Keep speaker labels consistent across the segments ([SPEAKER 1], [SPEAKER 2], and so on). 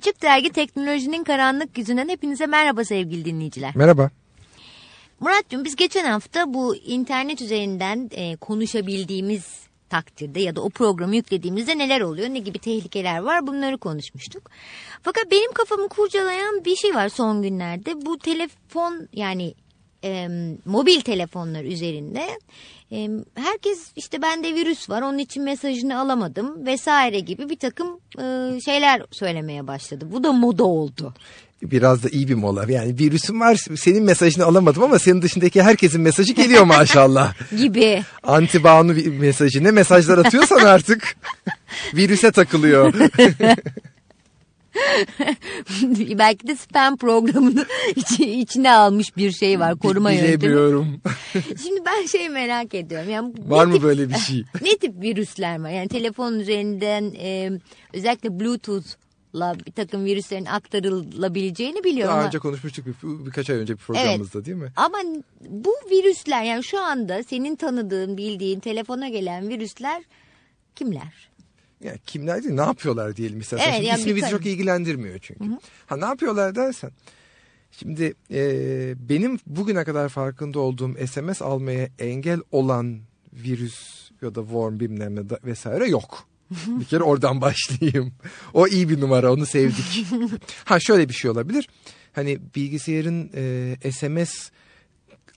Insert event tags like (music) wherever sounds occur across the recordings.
[SPEAKER 1] Açık Dergi Teknolojinin Karanlık Yüzünden hepinize merhaba sevgili dinleyiciler.
[SPEAKER 2] Merhaba.
[SPEAKER 1] Muratcığım biz geçen hafta bu internet üzerinden e, konuşabildiğimiz takdirde ya da o programı yüklediğimizde neler oluyor, ne gibi tehlikeler var bunları konuşmuştuk. Fakat benim kafamı kurcalayan bir şey var son günlerde. Bu telefon yani e, mobil telefonlar üzerinde e, herkes işte bende virüs var onun için mesajını alamadım vesaire gibi bir takım e, şeyler söylemeye başladı. Bu da moda oldu.
[SPEAKER 2] Biraz da iyi bir mola. Yani virüsüm var senin mesajını alamadım ama senin dışındaki herkesin mesajı geliyor maşallah. (laughs)
[SPEAKER 1] gibi.
[SPEAKER 2] Antibanu mesajı ne mesajlar atıyorsan artık (laughs) virüse takılıyor. (laughs) (laughs)
[SPEAKER 1] Belki de spam programını (laughs) içi, içine almış bir şey var koruma yöntemi.
[SPEAKER 2] Bilemiyorum. (laughs)
[SPEAKER 1] Şimdi ben şey merak ediyorum. Yani
[SPEAKER 2] var mı
[SPEAKER 1] tip,
[SPEAKER 2] böyle bir şey?
[SPEAKER 1] ne tip virüsler var? Yani telefonun üzerinden e, özellikle Bluetooth la bir takım virüslerin aktarılabileceğini biliyorum.
[SPEAKER 2] Daha önce konuşmuştuk bir, birkaç ay önce bir programımızda değil mi?
[SPEAKER 1] Ama bu virüsler yani şu anda senin tanıdığın, bildiğin telefona gelen virüsler kimler?
[SPEAKER 2] Ya kimler değil ne yapıyorlar diyelim istersen.
[SPEAKER 1] Evet,
[SPEAKER 2] Şimdi
[SPEAKER 1] yani
[SPEAKER 2] ismi bizi çok ilgilendirmiyor çünkü. Ha ne yapıyorlar dersen. Şimdi e, benim bugüne kadar farkında olduğum SMS almaya engel olan virüs ya da worm bilmem ne vesaire yok. bir kere oradan (laughs) başlayayım. O iyi bir numara onu sevdik. (laughs) ha şöyle bir şey olabilir. Hani bilgisayarın e, SMS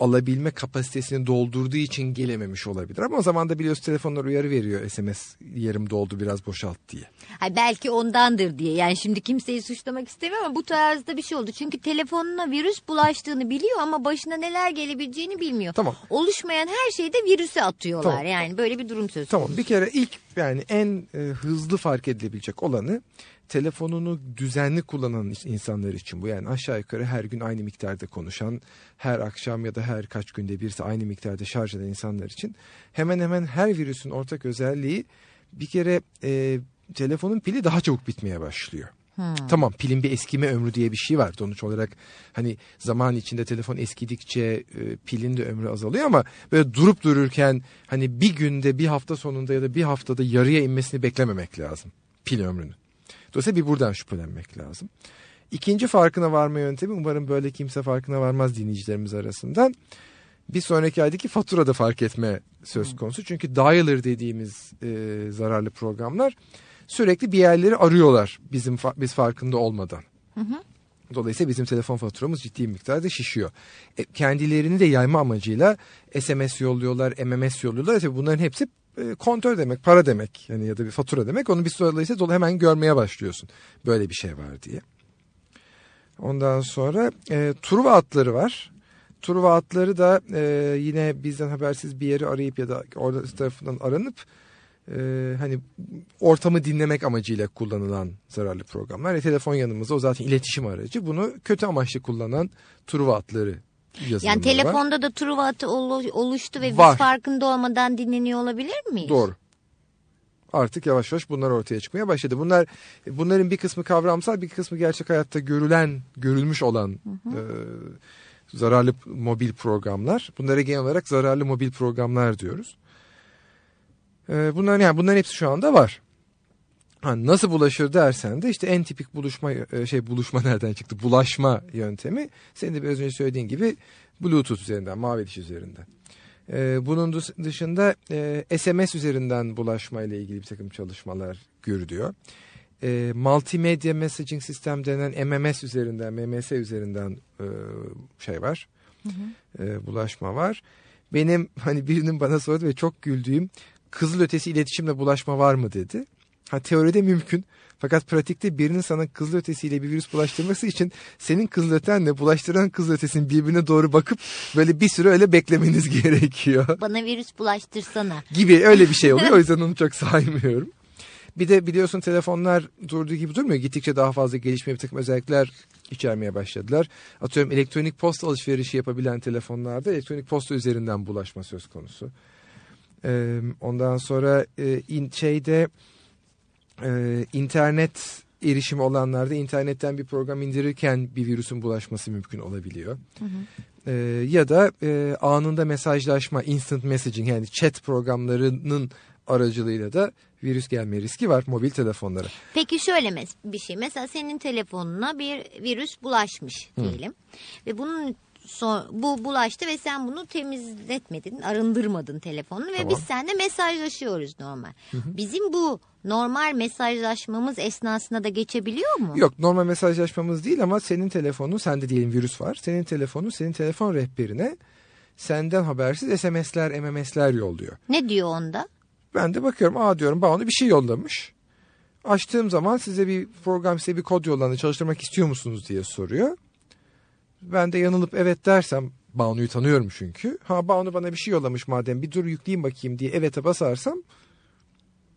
[SPEAKER 2] alabilme kapasitesini doldurduğu için gelememiş olabilir. Ama o zaman da biliyorsun telefonlar uyarı veriyor SMS yarım doldu biraz boşalt diye.
[SPEAKER 1] Hay belki ondandır diye. Yani şimdi kimseyi suçlamak istemiyorum ama bu tarzda bir şey oldu. Çünkü telefonuna virüs bulaştığını biliyor ama başına neler gelebileceğini bilmiyor.
[SPEAKER 2] Tamam.
[SPEAKER 1] Oluşmayan her şeyde virüse atıyorlar.
[SPEAKER 2] Tamam.
[SPEAKER 1] Yani böyle bir durum söz
[SPEAKER 2] Tamam
[SPEAKER 1] konusu.
[SPEAKER 2] bir kere ilk yani en e, hızlı fark edilebilecek olanı telefonunu düzenli kullanan insanlar için bu. Yani aşağı yukarı her gün aynı miktarda konuşan, her akşam ya da her kaç günde birse aynı miktarda şarj eden insanlar için hemen hemen her virüsün ortak özelliği bir kere e, telefonun pili daha çabuk bitmeye başlıyor. Tamam pilin bir eskime ömrü diye bir şey var. Sonuç olarak hani zaman içinde telefon eskidikçe e, pilin de ömrü azalıyor ama böyle durup dururken hani bir günde bir hafta sonunda ya da bir haftada yarıya inmesini beklememek lazım pil ömrünü. Dolayısıyla bir buradan şüphelenmek lazım. İkinci farkına varma yöntemi umarım böyle kimse farkına varmaz dinleyicilerimiz arasından. Bir sonraki aydaki faturada fark etme söz konusu. Çünkü dialer dediğimiz e, zararlı programlar sürekli bir yerleri arıyorlar bizim biz farkında olmadan. Dolayısıyla bizim telefon faturamız ciddi miktarda şişiyor. E, kendilerini de yayma amacıyla SMS yolluyorlar, MMS yolluyorlar. Tabii bunların hepsi e, kontör demek, para demek yani ya da bir fatura demek. Onu bir dolayısıyla dolu hemen görmeye başlıyorsun. Böyle bir şey var diye. Ondan sonra e, Truva atları var. Truva atları da e, yine bizden habersiz bir yeri arayıp ya da orada tarafından aranıp e, hani ortamı dinlemek amacıyla kullanılan zararlı programlar. E, telefon yanımızda o zaten iletişim aracı. Bunu kötü amaçlı kullanan Truva atları yazılımları
[SPEAKER 1] Yani
[SPEAKER 2] var.
[SPEAKER 1] telefonda da Truva atı olu- oluştu ve
[SPEAKER 2] Var.
[SPEAKER 1] biz farkında olmadan dinleniyor olabilir miyiz?
[SPEAKER 2] Doğru. Artık yavaş yavaş bunlar ortaya çıkmaya başladı. Bunlar bunların bir kısmı kavramsal, bir kısmı gerçek hayatta görülen, görülmüş olan e, zararlı mobil programlar. Bunlara genel olarak zararlı mobil programlar diyoruz. E, bunların yani bunların hepsi şu anda var. Ha, nasıl bulaşır dersen de işte en tipik buluşma e, şey buluşma (laughs) nereden çıktı? Bulaşma yöntemi. Senin de biraz önce söylediğin gibi Bluetooth üzerinden, mavi diş üzerinden. Ee, bunun dış- dışında e, SMS üzerinden bulaşma ile ilgili bir takım çalışmalar görülüyor. E, multimedia messaging sistem denen MMS üzerinden, MMS üzerinden e, şey var. E, bulaşma var. Benim hani birinin bana sordu ve çok güldüğüm kızılötesi iletişimle bulaşma var mı dedi. Ha teoride mümkün. Fakat pratikte birinin sana kızılötesiyle bir virüs bulaştırması için senin kızılötenle bulaştıran kızılötesinin birbirine doğru bakıp böyle bir süre öyle beklemeniz (laughs) gerekiyor
[SPEAKER 1] Bana virüs bulaştırsana.
[SPEAKER 2] gibi öyle bir şey oluyor. O (laughs) yüzden onu çok saymıyorum. Bir de biliyorsun telefonlar durduğu gibi durmuyor. Gittikçe daha fazla gelişmeye bir takım özellikler içermeye başladılar. Atıyorum elektronik posta alışverişi yapabilen telefonlarda elektronik posta üzerinden bulaşma söz konusu. Ee, ondan sonra e, in, şeyde e, internet erişimi olanlarda internetten bir program indirirken bir virüsün bulaşması mümkün olabiliyor. Ee, ya da e, anında mesajlaşma, instant messaging yani chat programlarının aracılığıyla da virüs gelme riski var mobil telefonlara.
[SPEAKER 1] Peki şöyle bir şey. Mesela senin telefonuna bir virüs bulaşmış diyelim. Ve bunun so bu bulaştı ve sen bunu temizletmedin, arındırmadın telefonunu ve
[SPEAKER 2] Tamam.
[SPEAKER 1] biz seninle mesajlaşıyoruz normal. Bizim bu normal mesajlaşmamız esnasında da geçebiliyor mu?
[SPEAKER 2] Yok normal mesajlaşmamız değil ama senin telefonun sende diyelim virüs var. Senin telefonun senin telefon rehberine senden habersiz SMS'ler MMS'ler yolluyor.
[SPEAKER 1] Ne diyor onda?
[SPEAKER 2] Ben de bakıyorum aa diyorum Banu bir şey yollamış. Açtığım zaman size bir program size bir kod yollandı çalıştırmak istiyor musunuz diye soruyor. Ben de yanılıp evet dersem Banu'yu tanıyorum çünkü. Ha Banu bana bir şey yollamış madem bir dur yükleyeyim bakayım diye evet'e basarsam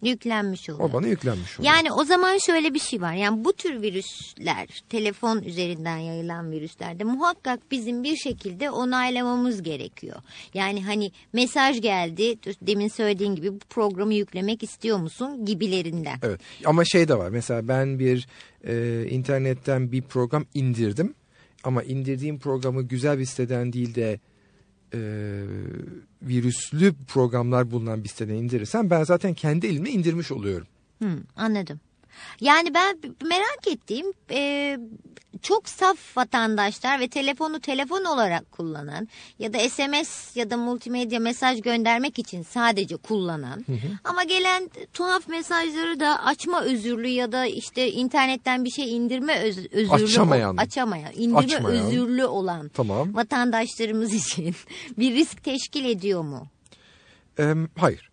[SPEAKER 1] Yüklenmiş oluyor.
[SPEAKER 2] o bana yüklenmiş oluyor.
[SPEAKER 1] Yani o zaman şöyle bir şey var. Yani bu tür virüsler, telefon üzerinden yayılan virüslerde muhakkak bizim bir şekilde onaylamamız gerekiyor. Yani hani mesaj geldi, demin söylediğin gibi bu programı yüklemek istiyor musun gibilerinden.
[SPEAKER 2] Evet ama şey de var mesela ben bir e, internetten bir program indirdim ama indirdiğim programı güzel bir siteden değil de e, virüslü programlar bulunan bir siteden indirirsem ben zaten kendi elimle indirmiş oluyorum.
[SPEAKER 1] Hı, anladım. Yani ben merak ettiğim e, çok saf vatandaşlar ve telefonu telefon olarak kullanan ya da SMS ya da multimedya mesaj göndermek için sadece kullanan ama gelen tuhaf mesajları da açma özürlü ya da işte internetten bir şey indirme öz, özürlü
[SPEAKER 2] Açamayan.
[SPEAKER 1] açamayan, indirme
[SPEAKER 2] Açmayan.
[SPEAKER 1] özürlü olan
[SPEAKER 2] Tamam.
[SPEAKER 1] vatandaşlarımız için (laughs) bir risk teşkil ediyor mu?
[SPEAKER 2] E, hayır.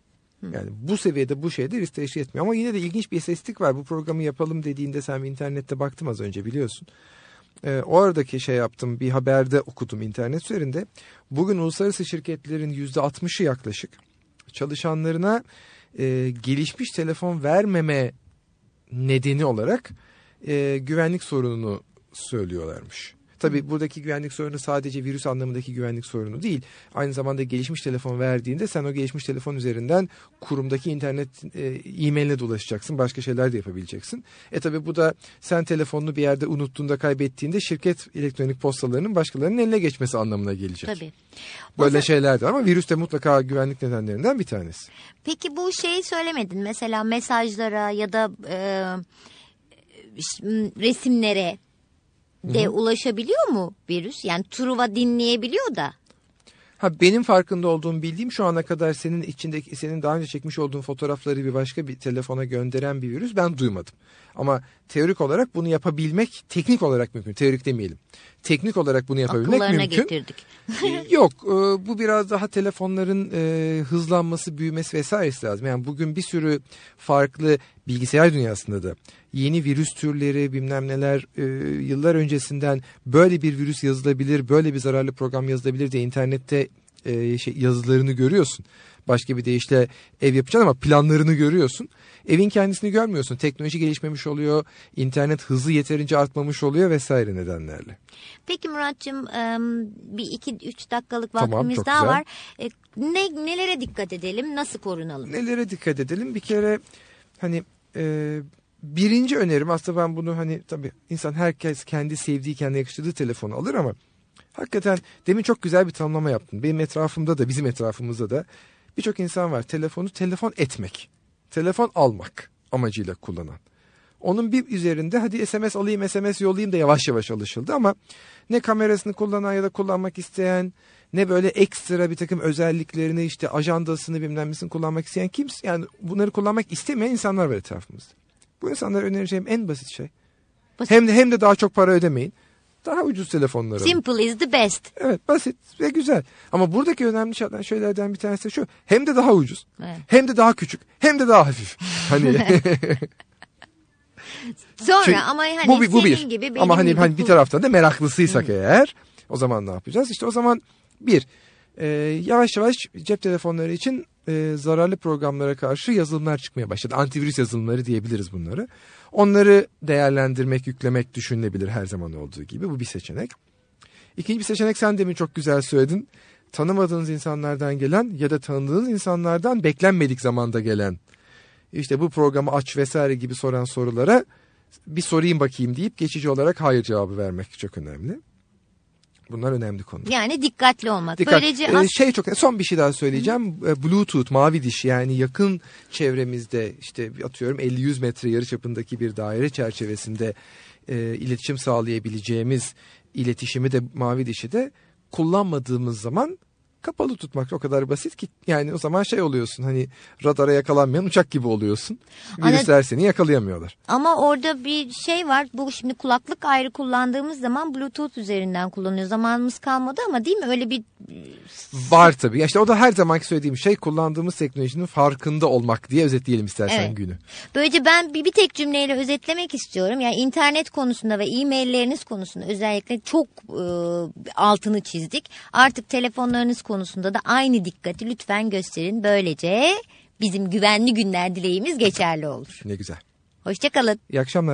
[SPEAKER 2] Yani bu seviyede bu şeyde risk teşkil etmiyor. Ama yine de ilginç bir istatistik var. Bu programı yapalım dediğinde sen internette baktım az önce biliyorsun. Ee, o aradaki şey yaptım bir haberde okudum internet üzerinde. Bugün uluslararası şirketlerin yüzde 60'ı yaklaşık çalışanlarına e, gelişmiş telefon vermeme nedeni olarak e, güvenlik sorununu söylüyorlarmış. Tabii buradaki güvenlik sorunu sadece virüs anlamındaki güvenlik sorunu değil. Aynı zamanda gelişmiş telefon verdiğinde sen o gelişmiş telefon üzerinden kurumdaki internet e, e-mailine de ulaşacaksın. Başka şeyler de yapabileceksin. E tabii bu da sen telefonunu bir yerde unuttuğunda kaybettiğinde şirket elektronik postalarının başkalarının eline geçmesi anlamına gelecek.
[SPEAKER 1] Tabii. O
[SPEAKER 2] Böyle
[SPEAKER 1] zaman-
[SPEAKER 2] şeyler de ama virüs de mutlaka güvenlik nedenlerinden bir tanesi.
[SPEAKER 1] Peki bu şeyi söylemedin mesela mesajlara ya da e, resimlere de ulaşabiliyor mu virüs? Yani Truva dinleyebiliyor da.
[SPEAKER 2] Ha benim farkında olduğum bildiğim şu ana kadar senin içindeki senin daha önce çekmiş olduğun fotoğrafları bir başka bir telefona gönderen bir virüs ben duymadım. Ama teorik olarak bunu yapabilmek teknik olarak mümkün. Teorik demeyelim. Teknik olarak bunu yapabilmek
[SPEAKER 1] Akıllarına
[SPEAKER 2] mümkün.
[SPEAKER 1] getirdik.
[SPEAKER 2] Yok e, bu biraz daha telefonların e, hızlanması büyümesi vesairesi lazım. Yani bugün bir sürü farklı bilgisayar dünyasında da yeni virüs türleri bilmem neler e, yıllar öncesinden böyle bir virüs yazılabilir böyle bir zararlı program yazılabilir diye internette e, şey, yazılarını görüyorsun. Başka bir deyişle ev yapacaksın ama planlarını görüyorsun. Evin kendisini görmüyorsun. Teknoloji gelişmemiş oluyor. internet hızı yeterince artmamış oluyor vesaire nedenlerle.
[SPEAKER 1] Peki Muratcığım bir iki üç dakikalık
[SPEAKER 2] Tamam,
[SPEAKER 1] vaktimiz
[SPEAKER 2] çok
[SPEAKER 1] daha
[SPEAKER 2] güzel.
[SPEAKER 1] var. E, ne, nelere dikkat edelim? Nasıl korunalım?
[SPEAKER 2] nelere dikkat edelim? Bir kere hani e, birinci önerim aslında ben bunu hani tabii insan herkes kendi sevdiği kendi yakıştırdığı telefonu alır ama hakikaten demin çok güzel bir tanımlama yaptın. Benim etrafımda da bizim etrafımızda da birçok insan var telefonu telefon etmek, telefon almak amacıyla kullanan. Onun bir üzerinde hadi SMS alayım SMS yollayayım da yavaş yavaş alışıldı ama ne kamerasını kullanan ya da kullanmak isteyen ne böyle ekstra bir takım özelliklerini işte ajandasını bilmem nesini kullanmak isteyen kimse yani bunları kullanmak istemeyen insanlar var etrafımızda. Bu insanlara önereceğim en basit şey.
[SPEAKER 1] Basit.
[SPEAKER 2] Hem de hem de daha çok para ödemeyin. Daha ucuz telefonlar alın.
[SPEAKER 1] Simple is the best.
[SPEAKER 2] Evet basit ve güzel. Ama buradaki önemli şeylerden, şeylerden bir tanesi de şu. Hem de daha ucuz.
[SPEAKER 1] Evet.
[SPEAKER 2] Hem de daha küçük. Hem de daha hafif. Hani (laughs) (laughs)
[SPEAKER 1] Sonra
[SPEAKER 2] Çünkü
[SPEAKER 1] ama hani
[SPEAKER 2] bu bir, bu bir.
[SPEAKER 1] gibi benim
[SPEAKER 2] Ama hani,
[SPEAKER 1] gibi
[SPEAKER 2] hani bir taraftan da meraklısıysak eğer o zaman ne yapacağız? İşte o zaman bir e, yavaş yavaş cep telefonları için e, zararlı programlara karşı yazılımlar çıkmaya başladı. Antivirüs yazılımları diyebiliriz bunları. Onları değerlendirmek, yüklemek düşünülebilir her zaman olduğu gibi. Bu bir seçenek. İkinci bir seçenek sen demin çok güzel söyledin. Tanımadığınız insanlardan gelen ya da tanıdığınız insanlardan beklenmedik zamanda gelen işte bu programı aç vesaire gibi soran sorulara bir sorayım bakayım deyip geçici olarak hayır cevabı vermek çok önemli. Bunlar önemli konular.
[SPEAKER 1] Yani dikkatli olmak.
[SPEAKER 2] Dikkat.
[SPEAKER 1] Böylece
[SPEAKER 2] Ee, şey çok son bir şey daha söyleyeceğim. Ee, Bluetooth mavi diş yani yakın çevremizde işte atıyorum 50-100 metre yarı çapındaki bir daire çerçevesinde e, iletişim sağlayabileceğimiz iletişimi de mavi dişi de kullanmadığımız zaman kapalı tutmak o kadar basit ki yani o zaman şey oluyorsun hani radara yakalanmayan uçak gibi oluyorsun.
[SPEAKER 1] Ana-
[SPEAKER 2] Virüsler seni yakalayamıyorlar.
[SPEAKER 1] Ama orada bir şey var. Bu şimdi kulaklık ayrı kullandığımız zaman Bluetooth üzerinden kullanıyor. Zamanımız kalmadı ama değil mi? Öyle bir
[SPEAKER 2] Var tabii. İşte o da her zamanki söylediğim şey kullandığımız teknolojinin farkında olmak diye özetleyelim istersen
[SPEAKER 1] Evet.
[SPEAKER 2] günü.
[SPEAKER 1] Böylece ben bir, bir tek cümleyle özetlemek istiyorum. Yani internet konusunda ve e-mailleriniz konusunda özellikle çok e, altını çizdik. Artık telefonlarınız konusunda da aynı dikkati lütfen gösterin. Böylece bizim güvenli günler dileğimiz geçerli olur.
[SPEAKER 2] Ne güzel.
[SPEAKER 1] Hoşçakalın.
[SPEAKER 2] İyi akşamlar.